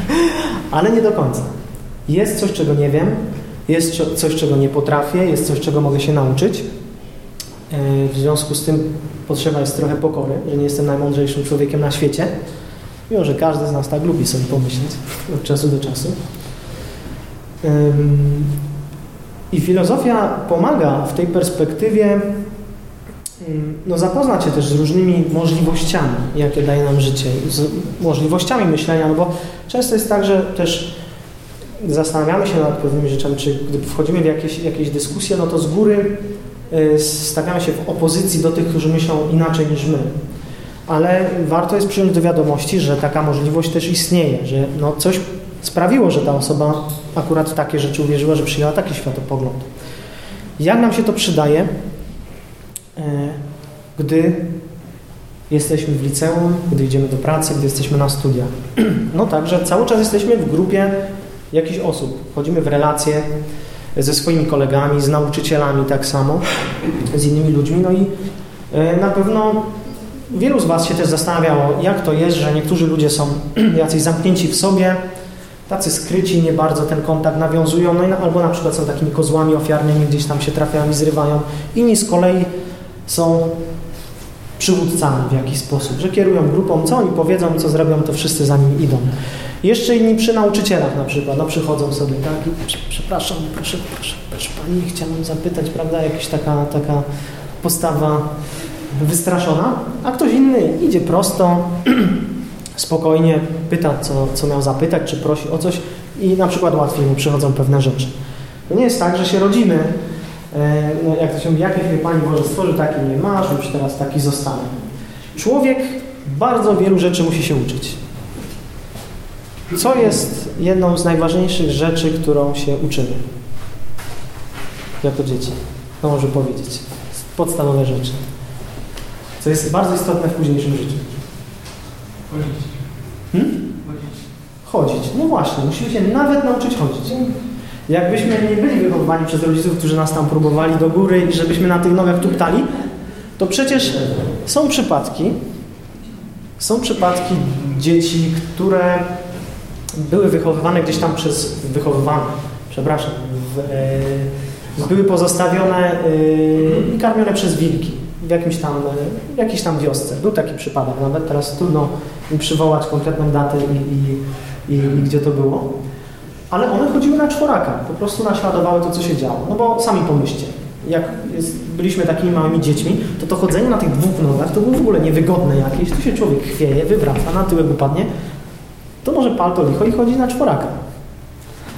Ale nie do końca. Jest coś, czego nie wiem, jest coś, czego nie potrafię, jest coś, czego mogę się nauczyć. E, w związku z tym potrzeba jest trochę pokory, że nie jestem najmądrzejszym człowiekiem na świecie. Mimo, że każdy z nas tak lubi sobie pomyśleć od czasu do czasu. I filozofia pomaga w tej perspektywie no, zapoznać się też z różnymi możliwościami, jakie daje nam życie, z możliwościami myślenia, no bo często jest tak, że też zastanawiamy się nad pewnymi rzeczami, czy gdy wchodzimy w jakieś, jakieś dyskusje, no to z góry y, stawiamy się w opozycji do tych, którzy myślą inaczej niż my. Ale warto jest przyjąć do wiadomości, że taka możliwość też istnieje, że no coś sprawiło, że ta osoba akurat w takie rzeczy uwierzyła, że przyjęła taki światopogląd. Jak nam się to przydaje, e, gdy jesteśmy w liceum, gdy idziemy do pracy, gdy jesteśmy na studiach? No tak, że cały czas jesteśmy w grupie jakichś osób. Wchodzimy w relacje ze swoimi kolegami, z nauczycielami tak samo, z innymi ludźmi. No i e, na pewno wielu z Was się też zastanawiało, jak to jest, że niektórzy ludzie są jacyś zamknięci w sobie, tacy skryci, nie bardzo ten kontakt nawiązują, no i na, albo na przykład są takimi kozłami ofiarnymi, gdzieś tam się trafiają i zrywają. Inni z kolei są przywódcami w jakiś sposób, że kierują grupą, co oni powiedzą, co zrobią, to wszyscy za nim idą. Jeszcze inni przy nauczycielach na przykład, no przychodzą sobie, tak, i przepraszam, proszę, proszę, proszę Pani, chciałbym zapytać, prawda, jakaś taka, taka postawa wystraszona, a ktoś inny idzie prosto, spokojnie pyta, co, co miał zapytać, czy prosi o coś i na przykład łatwiej mu przychodzą pewne rzeczy. To nie jest tak, że się rodzimy, e, no jak to się mówi, jakie Pani Boże stworzył, taki nie masz, już teraz taki zostanę. Człowiek bardzo wielu rzeczy musi się uczyć. Co jest jedną z najważniejszych rzeczy, którą się uczymy jako dzieci? To może powiedzieć. Podstawowe rzeczy. Co jest bardzo istotne w późniejszym życiu. Chodzić. Hmm? Chodzić. No właśnie, musimy się nawet nauczyć chodzić. Jakbyśmy nie byli wychowywani przez rodziców, którzy nas tam próbowali do góry i żebyśmy na tych nogach tuptali, to przecież są przypadki, są przypadki dzieci, które były wychowywane gdzieś tam przez, wychowywane, przepraszam, w, e, były pozostawione e, i karmione przez wilki w jakimś tam, w jakiejś tam wiosce. Był taki przypadek, nawet teraz trudno mi przywołać konkretną datę i, i, i, i gdzie to było. Ale one chodziły na czworaka, po prostu naśladowały to, co się działo. No bo sami pomyślcie, jak jest, byliśmy takimi małymi dziećmi, to to chodzenie na tych dwóch nogach to było w ogóle niewygodne jakieś, tu się człowiek chwieje, wywraca, na tyłek upadnie, to może palto licho i chodzić na czworaka.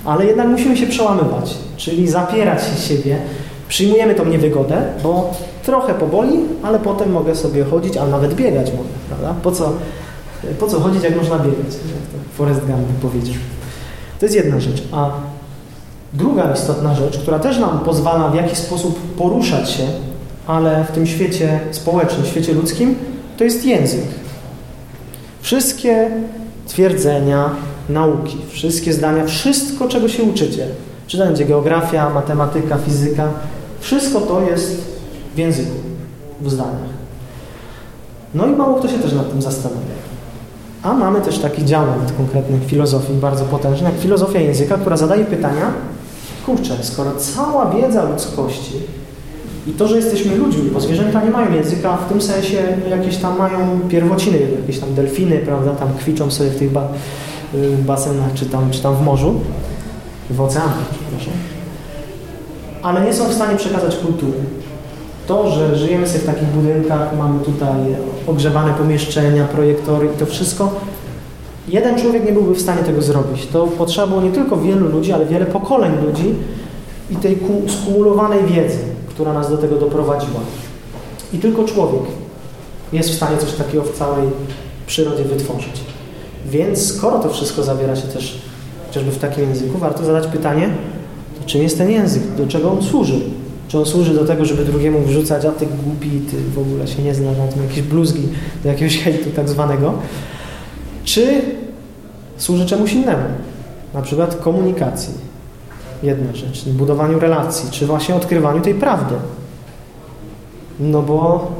Ale jednak musimy się przełamywać, czyli zapierać się siebie, przyjmujemy tą niewygodę, bo trochę poboli, ale potem mogę sobie chodzić, a nawet biegać mogę, prawda? Po co, po co chodzić, jak można biegać? Jak to Forrest Gump powiedział. To jest jedna rzecz. A druga istotna rzecz, która też nam pozwala w jakiś sposób poruszać się, ale w tym świecie społecznym, świecie ludzkim, to jest język. Wszystkie twierdzenia, nauki, wszystkie zdania, wszystko, czego się uczycie, czy to będzie geografia, matematyka, fizyka, wszystko to jest w języku, w zdaniach. No i mało kto się też nad tym zastanawia. A mamy też taki dział nawet konkretny filozofii bardzo potężny, jak filozofia języka, która zadaje pytania, kurczę, skoro cała wiedza ludzkości i to, że jesteśmy ludźmi, bo zwierzęta nie mają języka, w tym sensie jakieś tam mają pierwociny, jakieś tam delfiny, prawda, tam kwiczą sobie w tych ba y, basenach, czy tam, czy tam w morzu, w oceanach, przepraszam, ale nie są w stanie przekazać kultury. To, że żyjemy sobie w takich budynkach, mamy tutaj ogrzewane pomieszczenia, projektory i to wszystko, jeden człowiek nie byłby w stanie tego zrobić. To potrzeba było nie tylko wielu ludzi, ale wiele pokoleń ludzi i tej skumulowanej wiedzy, która nas do tego doprowadziła. I tylko człowiek jest w stanie coś takiego w całej przyrodzie wytworzyć. Więc skoro to wszystko zawiera się też chociażby w takim języku, warto zadać pytanie, to czym jest ten język, do czego on służy? Czy on służy do tego, żeby drugiemu wrzucać, a ty głupi, ty w ogóle się nie znasz na tym, jakieś bluzgi, do jakiegoś hejtu tak zwanego? Czy służy czemuś innemu? Na przykład komunikacji. Jedna rzecz, budowaniu relacji, czy właśnie odkrywaniu tej prawdy. No bo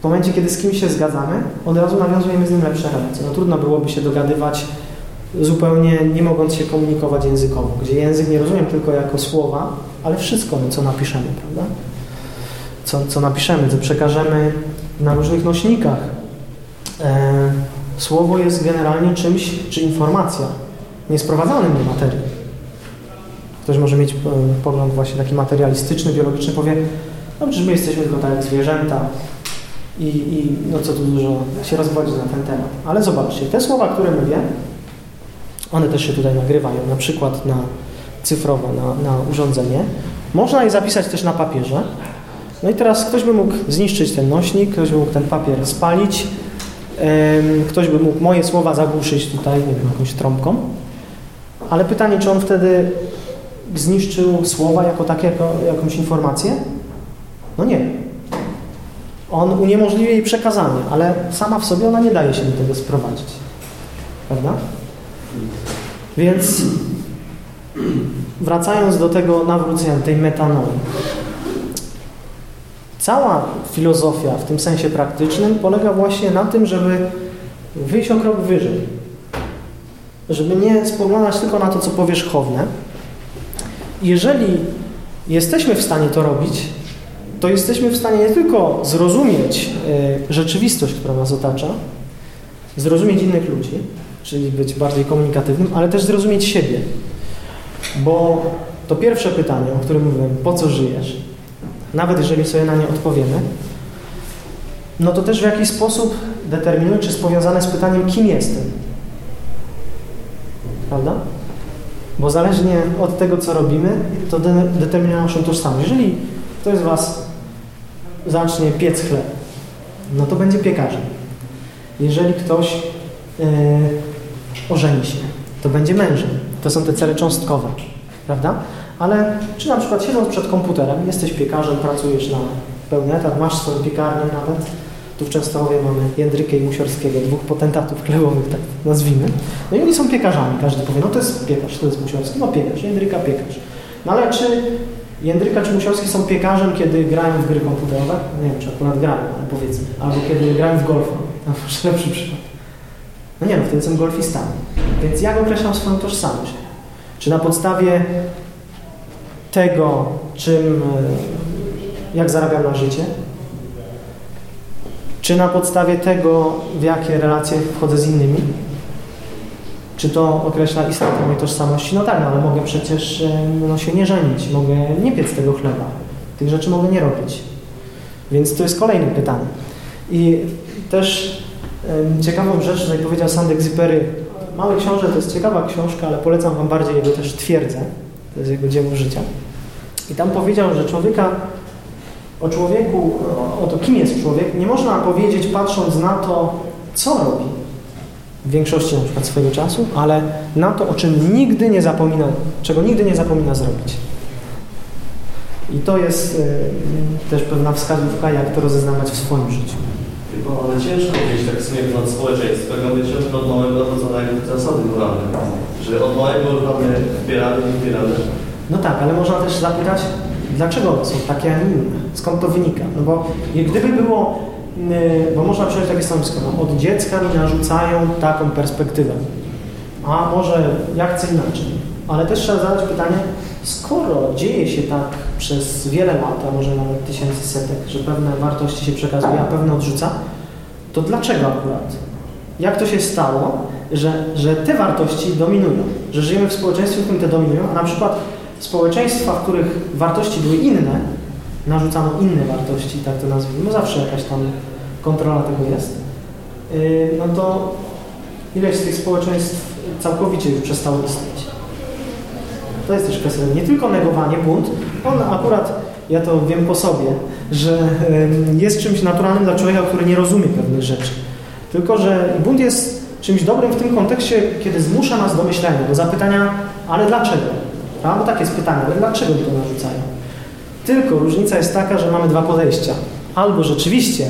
w momencie, kiedy z kimś się zgadzamy, od razu nawiązujemy z nim lepsze relacje. No trudno byłoby się dogadywać zupełnie nie mogąc się komunikować językowo, gdzie język nie rozumiem tylko jako słowa, ale wszystko, co napiszemy, prawda? Co, co napiszemy, co przekażemy na różnych nośnikach. E, słowo jest generalnie czymś, czy informacja, niesprowadzanym do materii. Ktoś może mieć e, pogląd właśnie taki materialistyczny, biologiczny, powie, no przecież my jesteśmy tylko tak jak zwierzęta i, i no co tu dużo się rozwodzić na ten temat. Ale zobaczcie, te słowa, które mówię, one też się tutaj nagrywają, na przykład na cyfrowo, na, na urządzenie. Można je zapisać też na papierze. No i teraz ktoś by mógł zniszczyć ten nośnik, ktoś by mógł ten papier spalić, ktoś by mógł moje słowa zagłuszyć tutaj, nie wiem, jakąś trąbką. Ale pytanie, czy on wtedy zniszczył słowa jako takie, jako jakąś informację? No nie. On uniemożliwia jej przekazanie, ale sama w sobie ona nie daje się do tego sprowadzić. Prawda? Więc wracając do tego nawrócenia, tej metanoi. Cała filozofia w tym sensie praktycznym polega właśnie na tym, żeby wyjść o krok wyżej. Żeby nie spoglądać tylko na to, co powierzchowne. Jeżeli jesteśmy w stanie to robić, to jesteśmy w stanie nie tylko zrozumieć e, rzeczywistość, która nas otacza, zrozumieć innych ludzi, czyli być bardziej komunikatywnym, ale też zrozumieć siebie. Bo to pierwsze pytanie, o którym mówiłem, po co żyjesz, nawet jeżeli sobie na nie odpowiemy, no to też w jakiś sposób determinuje, czy jest powiązane z pytaniem, kim jestem. Prawda? Bo zależnie od tego, co robimy, to de determinuje naszą tożsamość. Jeżeli ktoś z Was zacznie piec chleb, no to będzie piekarzem. Jeżeli ktoś yy, ożeni się, to będzie mężem. To są te cele cząstkowe, prawda? Ale czy na przykład siedząc przed komputerem, jesteś piekarzem, pracujesz na pełny etat, masz swoją piekarnię nawet, tu w Częstochowie mamy Jędrykę i Musiorskiego, dwóch potentatów chlebowych, tak nazwijmy. No i oni są piekarzami. Każdy powie, no to jest piekarz, to jest Musiorski, no piekarz, Jędryka piekarz. No ale czy Jędryka czy Musiorski są piekarzem, kiedy grają w gry komputerowe? Nie wiem, czy akurat grają, ale powiedzmy. Albo kiedy grają w golfa. No, lepszy przykład. No nie no, wtedy są golfistami. Więc jak określam swoją tożsamość? Czy na podstawie tego, czym, e, jak zarabiam na życie? Czy na podstawie tego, w jakie relacje wchodzę z innymi? Czy to określa istotę mojej tożsamości? No tak, no, ale mogę przecież e, no, się nie żenić, mogę nie piec tego chleba. Tych rzeczy mogę nie robić. Więc to jest kolejne pytanie. I też Ciekawą rzecz, tutaj powiedział Sandek-Zypery, Mały książę to jest ciekawa książka, ale polecam Wam bardziej jego też twierdzę. To jest jego dzieło życia. I tam powiedział, że człowieka, o człowieku, o to kim jest człowiek, nie można powiedzieć patrząc na to, co robi w większości na przykład swojego czasu, ale na to, o czym nigdy nie zapomina, czego nigdy nie zapomina zrobić. I to jest y, też pewna wskazówka, jak to rozeznawać w swoim życiu. Tylko ale ciężko mieć tak sobie nad społeczeństwem, my ciężko od małego dochodzonego zasady moralne, że od małego mamy wpierane i wpierane. No tak, ale można też zapytać, dlaczego są takie, a nie inne? Skąd to wynika? No bo gdyby było y, bo można przyjąć takie stanowisko, no, od dziecka mi narzucają taką perspektywę, a może ja chcę inaczej. Ale też trzeba zadać pytanie, skoro dzieje się tak przez wiele lat, a może nawet tysięcy setek, że pewne wartości się przekazuje, a pewne odrzuca, to dlaczego akurat? Jak to się stało, że, że te wartości dominują? Że żyjemy w społeczeństwie, w którym te dominują, a na przykład społeczeństwa, w których wartości były inne, narzucano inne wartości, tak to nazwijmy, zawsze jakaś tam kontrola tego jest, yy, no to ileś z tych społeczeństw całkowicie już przestało istnieć. To jest też kwestia, nie tylko negowanie, bunt, on akurat, ja to wiem po sobie, że jest czymś naturalnym dla człowieka, który nie rozumie pewnych rzeczy. Tylko, że bunt jest czymś dobrym w tym kontekście, kiedy zmusza nas do myślenia, do zapytania, ale dlaczego? A, bo takie jest pytanie, ale dlaczego mi to narzucają? Tylko różnica jest taka, że mamy dwa podejścia. Albo rzeczywiście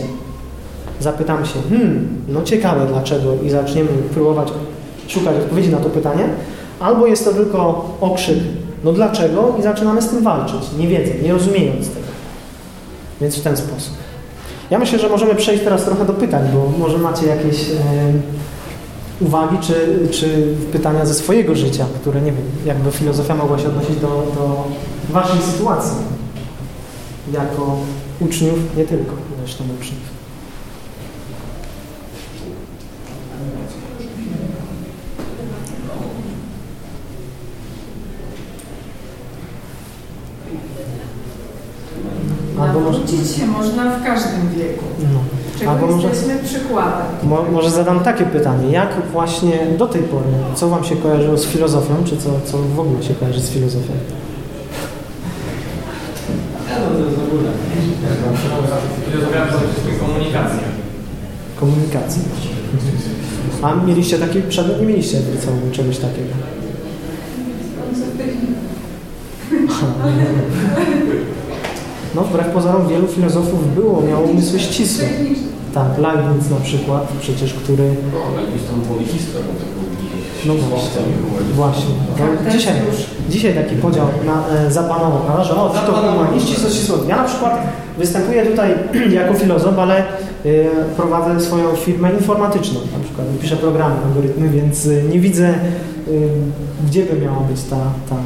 zapytamy się, hmm, no ciekawe dlaczego i zaczniemy próbować szukać odpowiedzi na to pytanie, albo jest to tylko okrzyk, no dlaczego i zaczynamy z tym walczyć, nie wiedząc, nie rozumiejąc tego. Więc w ten sposób. Ja myślę, że możemy przejść teraz trochę do pytań, bo może macie jakieś e, uwagi czy, czy pytania ze swojego życia, które nie wiem, jakby filozofia mogła się odnosić do, do waszej sytuacji jako uczniów, nie tylko zresztą uczniów. Albo Nawrócić się można w każdym wieku. No. Czego Albo może, jesteśmy przykładem. Mo, może zadam takie pytanie. Jak właśnie do tej pory, co Wam się kojarzyło z filozofią, czy co, co w ogóle się kojarzy z filozofią? Ja to jest w ogóle. Filozofia to wszystkim komunikacja. Komunikacja. A mieliście taki przedmiot? Nie mieliście w liceum czegoś takiego? No, wbrew pozorom wielu filozofów było, miało umysły ścisłe. Tak, Leibniz na przykład, przecież, który... O, Leibniz tam politista, no właśnie, właśnie. No, dzisiaj, dzisiaj taki podział na, e, zapanował, prawda, że o, to humaniści, to ścisłe. Ja na przykład występuję tutaj jako filozof, ale e, prowadzę swoją firmę informatyczną, na przykład piszę programy, algorytmy, więc e, nie widzę, e, gdzie by miała być ta, ta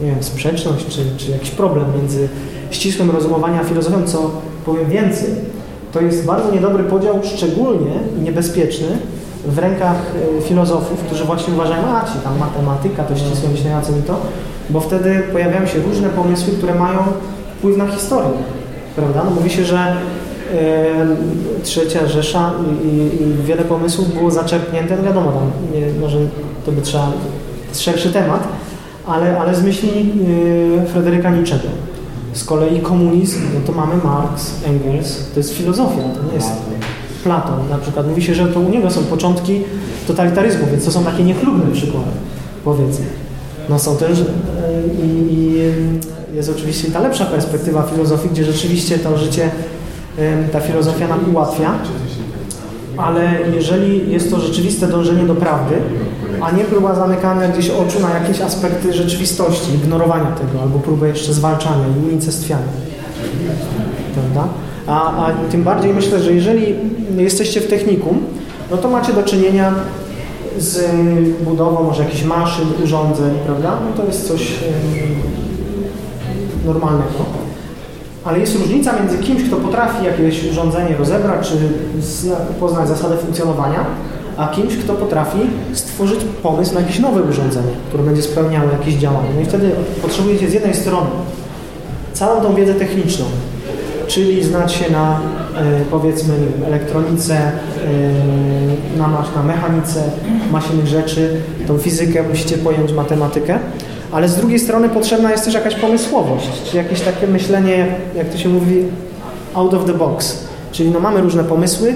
nie wiem, sprzeczność, czy, czy jakiś problem między ścisłym rozumowania filozofią, co powiem więcej, to jest bardzo niedobry podział, szczególnie niebezpieczny w rękach e, filozofów, którzy właśnie uważają, a ci tam matematyka, to ścisłe myślenie, co mi to, bo wtedy pojawiają się różne pomysły, które mają wpływ na historię, prawda? No mówi się, że e, trzecia Rzesza i, i, i, wiele pomysłów było zaczerpnięte, no wiadomo, tam nie, może to by trzeba, szerszy temat, ale, ale z myśli e, Fryderyka Niczego. Z kolei komunizm, no to mamy Marx, Engels, to jest filozofia, to nie jest Platon. Na przykład mówi się, że to u niego są początki totalitaryzmu, więc to są takie niechlubne przykłady, powiedzmy. No są też e, i, i jest oczywiście ta lepsza perspektywa filozofii, gdzie rzeczywiście to życie, ta filozofia nam ułatwia, ale jeżeli jest to rzeczywiste dążenie do prawdy, a nie próba zamykania gdzieś oczu na jakieś aspekty rzeczywistości, ignorowania tego, albo próbę jeszcze zwalczania i unicestwiania. Prawda? A, a tym bardziej myślę, że jeżeli jesteście w technikum, no to macie do czynienia z budową może jakichś maszyn, urządzeń, prawda? No to jest coś normalnego. Ale jest różnica między kimś, kto potrafi jakieś urządzenie rozebrać, czy poznać zasadę funkcjonowania, a kimś, kto potrafi stworzyć pomysł na jakieś nowe urządzenie, które będzie spełniało jakieś działanie. No i wtedy potrzebujecie z jednej strony całą tą wiedzę techniczną, czyli znać się na e, powiedzmy wiem, elektronice, e, na, na mechanice maszynych rzeczy, tą fizykę musicie pojąć matematykę, ale z drugiej strony potrzebna jest też jakaś pomysłowość, czy jakieś takie myślenie, jak to się mówi, out of the box. Czyli no mamy różne pomysły,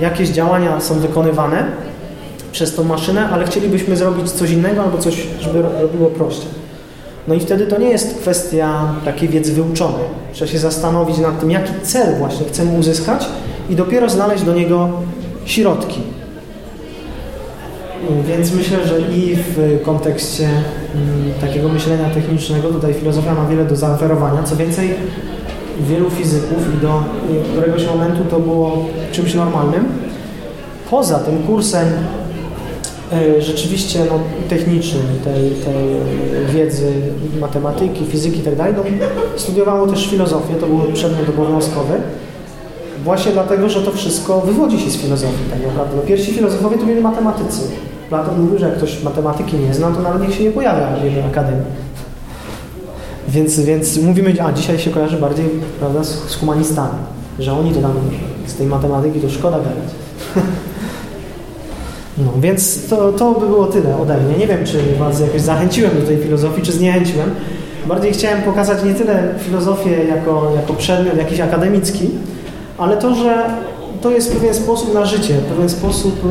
jakieś działania są wykonywane przez tą maszynę, ale chcielibyśmy zrobić coś innego albo coś, żeby robiło prościej. No i wtedy to nie jest kwestia takiej wiedzy wyuczonej. Trzeba się zastanowić nad tym, jaki cel właśnie chcemy uzyskać i dopiero znaleźć do niego środki. Więc myślę, że i w kontekście mm, takiego myślenia technicznego tutaj filozofia ma wiele do zaoferowania. Co więcej, wielu fizyków i do któregoś momentu to było czymś normalnym. Poza tym kursem e, rzeczywiście no, technicznym, tej, tej wiedzy matematyki, fizyki itd., tak no, studiowało też filozofię, to był przedmiot obowiązkowy. Właśnie dlatego, że to wszystko wywodzi się z filozofii tak naprawdę. No, pierwsi filozofowie to byli matematycy. Platon mówił, że jak ktoś matematyki nie zna, to nawet niech się nie pojawia w jego akademii. Więc, więc mówimy, a dzisiaj się kojarzy bardziej prawda, z, z humanistami, że oni to tam z tej matematyki to szkoda gadać. No, więc to, to by było tyle ode mnie. Nie wiem, czy Was jakoś zachęciłem do tej filozofii, czy zniechęciłem. Bardziej chciałem pokazać nie tyle filozofię jako, jako przedmiot jakiś akademicki, ale to, że to jest pewien sposób na życie, pewien sposób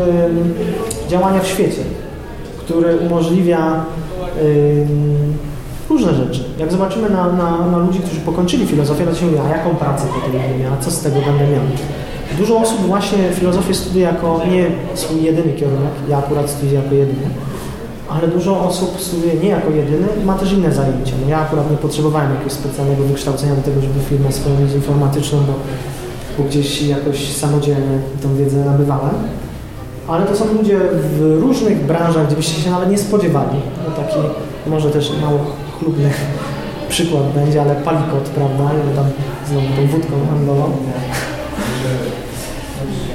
y, działania w świecie, który umożliwia y, różne rzeczy. Jak zobaczymy na, na, na, ludzi, którzy pokończyli filozofię, to się mówi, a jaką pracę potem będę miał, co z tego będę miał. Dużo osób właśnie filozofię studiuje jako nie swój jedyny kierunek, ja akurat studiuję jako jedyny, ale dużo osób studiuje nie jako jedyny i ma też inne zajęcia. No ja akurat nie potrzebowałem jakiegoś specjalnego wykształcenia do tego, żeby firmę swoją mieć informatyczną, bo, bo gdzieś jakoś samodzielnie tą wiedzę nabywałem. Ale to są ludzie w różnych branżach, gdzie byście się nawet nie spodziewali. No taki może też mało chlubny przykład będzie, ale palikot, prawda? I tam znowu tą wódką handlował.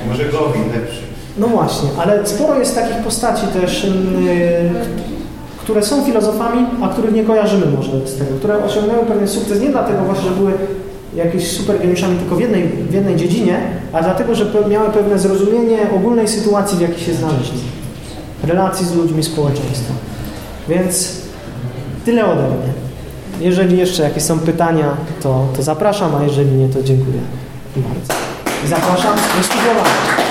Może Gowin lepszy. No właśnie, ale sporo jest takich postaci też, yy, które są filozofami, a których nie kojarzymy może z tego, które osiągnęły pewien sukces nie dlatego właśnie, że były jakieś super geniuszami tylko w jednej, w jednej dziedzinie, a dlatego, że miały pewne zrozumienie ogólnej sytuacji, w jakiej się znaleźli. Relacji z ludźmi, społeczeństwa. Więc tyle ode mnie. Jeżeli jeszcze jakieś są pytania, to, to zapraszam, a jeżeli nie, to dziękuję bardzo. I zapraszam do studiowania.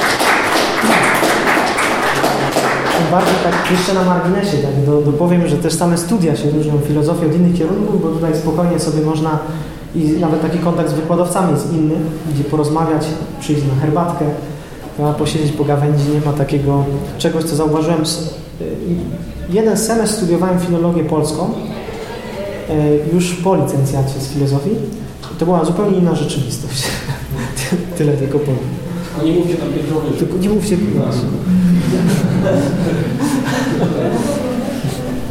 Bardzo tak jeszcze na marginesie tak do, dopowiem, że też same studia się różnią filozofią od innych kierunków, bo tutaj spokojnie sobie można i nawet taki kontakt z wykładowcami jest inny, gdzie porozmawiać, przyjść na herbatkę, posiedzieć po gawędzi, nie ma takiego czegoś, co zauważyłem. Y, jeden semestr studiowałem filologię polską, y, już po licencjacie z filozofii. To była zupełnie inna rzeczywistość. Tyle tylko powiem. Tylko nie mówcie tam. Tylko nie mówcie...